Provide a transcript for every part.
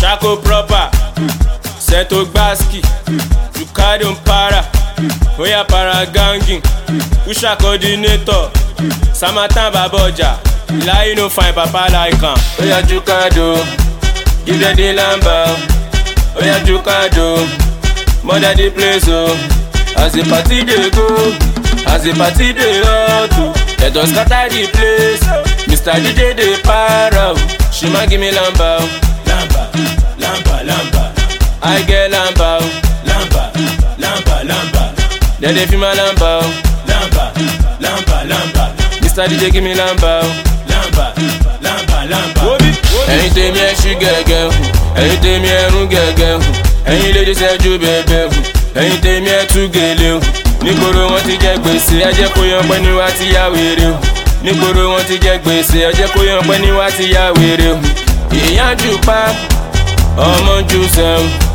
Shako proper, mm. Seto Gbaski, mm. Jukadium para, mm. Oh, Oya para ganging, mm. Usha coordinator, mm. Samatan Baboja, Ilayi no fine papa like am. Oya oh, Jukado, give them the lamba, Oya oh, Jukado, mother the place oh. as the party dey go, as the party dey hot o, dem don scatter the place, Mr DJ dey para she ma give me lamba o. I get lamba o. Oh. Lamba, lamba, lamba. Dem dey feel my lamba o. Oh. Lamba, lamba, lamba. Mr. DJ give me lamba o. Oh. Lamba, lamba, lamba. Ẹyin tèmi ẹ ṣí gẹ́gẹ́ hù, ẹyin tèmi ẹ rún gẹ́gẹ́ hù, ẹyin lè jẹ́sẹ̀ ju bẹ́ẹ̀bẹ́ hù, ẹyin tèmi ẹ tú gèlè hù. Nígboro wọn ti jẹ gbèsè, ẹ jẹ́ kó yan pẹ́ níwá ti yá wèrè hù. Nígboro wọn ti jẹ gbèsè, ẹ jẹ́ kó yan pẹ́ níwá ti yá wèrè hù. Ìyá ju pa, ọmọ ju sẹ́wọ̀n.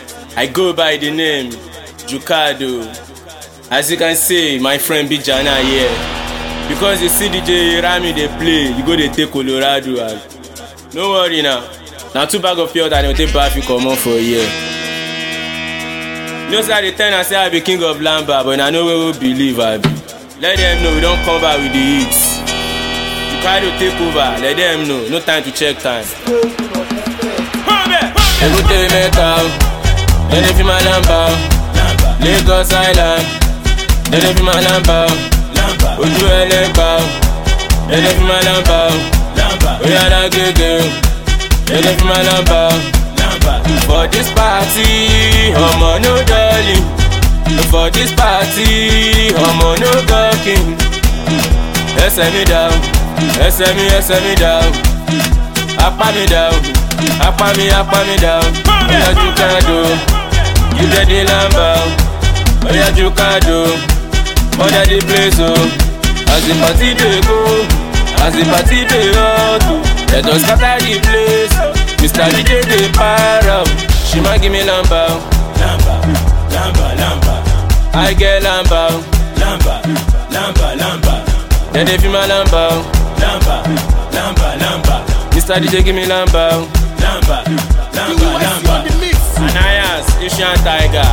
I go by the name Jukado. As you can see, my friend Bijana here. Because you see DJ Rami they play, you go dey take Colorado no worry now. Now two bag of pure and you take bath you come on for here. You know say I dey tell say I be king of lamba but I know we will believe I be. Let them know we don't come back with the hits. Jukado take over, let them know, no time to check time. Come Every day make out. Dele fi ma lampa o. Lagos Island. Dele fi ma lampa o. Ojú ẹlẹ́gbà o. Dele fi my Lambo, o. Oya lágége o. Dele fi ma lampa o. For this party, ọmọ no darling. For this party, ọmọ no gawking. Ẹsẹ̀ mi dá o ẹsẹ̀ mi ẹsẹ̀ mi dà o apá mi dà o apá mi apá mi dà o ọ̀yàjú kan dò o. Mother the lamba, oh yeah, as party they go, as party they let us place, Mr. DJ they para, she might give me lamba, lamba, lamba, I get lamba, lamba, lamba, lamba, then they feel my Mr. DJ give me lamba. Anayas, Asian Tiger.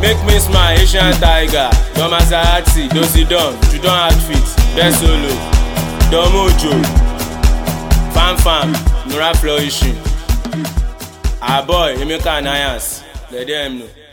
Make me smile, Asian Tiger. Don Maserati, Dozy Don, Judon Outfit, Best Solo, Don Mojo, Fam Fam, Nura Flourishing. Our boy, Emeka Anayas, let them know.